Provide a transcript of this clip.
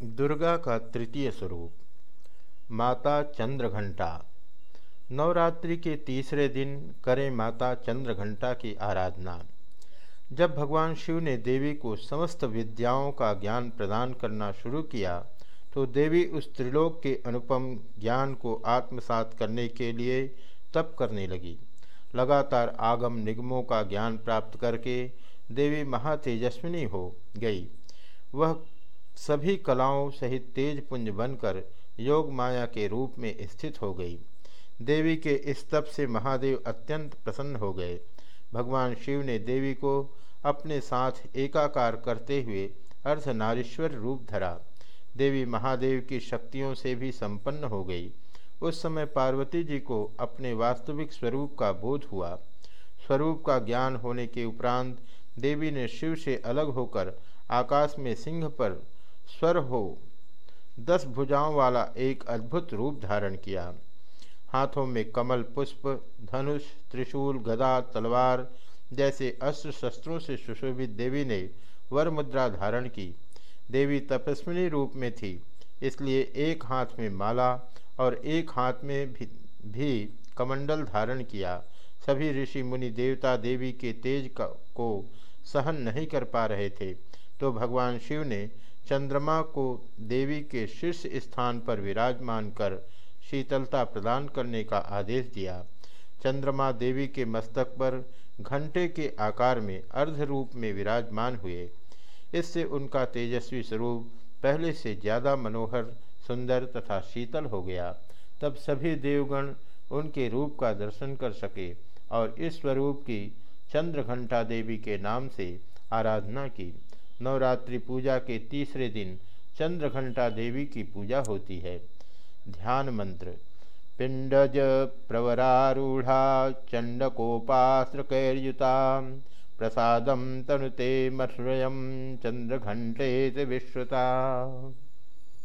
दुर्गा का तृतीय स्वरूप, माता चंद्रघंटा। नवरात्रि के तीसरे दिन करें माता चंद्रघंटा की आराधना। जब भगवान शिव ने देवी को समस्त विद्याओं का ज्ञान प्रदान करना शुरू किया तो देवी उस त्रिलोक के अनुपम ज्ञान को आत्मसात करने के लिए तप करने लगी। लगातार आगम निगमों का ज्ञान प्राप्त करके देवी महातेजस्विनी हो गई। वह सभी कलाओं सहित तेज पुंज बनकर योग माया के रूप में स्थित हो गई। देवी के इस तप से महादेव अत्यंत प्रसन्न हो गए। भगवान शिव ने देवी को अपने साथ एकाकार करते हुए अर्धनारीश्वर रूप धरा। देवी महादेव की शक्तियों से भी संपन्न हो गई। उस समय पार्वती जी को अपने वास्तविक स्वरूप का बोध हुआ। स्वरूप का ज्ञान होने के उपरांत देवी ने शिव से अलग होकर आकाश में सिंह पर स्वर हो। दस भुजाओं वाला एक अद्भुत रूप धारण किया। हाथों में कमल पुष्प धनुष त्रिशूल गदा तलवार जैसे अस्त्र शस्त्रों से सुशोभित देवी ने वर मुद्रा धारण की। देवी तपस्विनी रूप में थी इसलिए एक हाथ में माला और एक हाथ में भी, भी कमंडल धारण किया। सभी ऋषि मुनि देवता देवी के तेज को सहन नहीं कर पा रहे थे तो भगवान शिव ने चंद्रमा को देवी के शीर्ष स्थान पर विराजमान कर शीतलता प्रदान करने का आदेश दिया। चंद्रमा देवी के मस्तक पर घंटे के आकार में अर्ध रूप में विराजमान हुए। इससे उनका तेजस्वी स्वरूप पहले से ज़्यादा मनोहर, सुंदर तथा शीतल हो गया। तब सभी देवगण उनके रूप का दर्शन कर सके और इस स्वरूप की चंद्रघंटा देवी के नाम से आराधना की। नवरात्रि पूजा के तीसरे दिन चंद्रघंटा देवी की पूजा होती है। ध्यान मंत्र। पिंडज प्रवरारूढ़ा चंडकोपाश्रकैर्युता प्रसाद तनुते मश्रय चंद्रघंटे विश्रुता।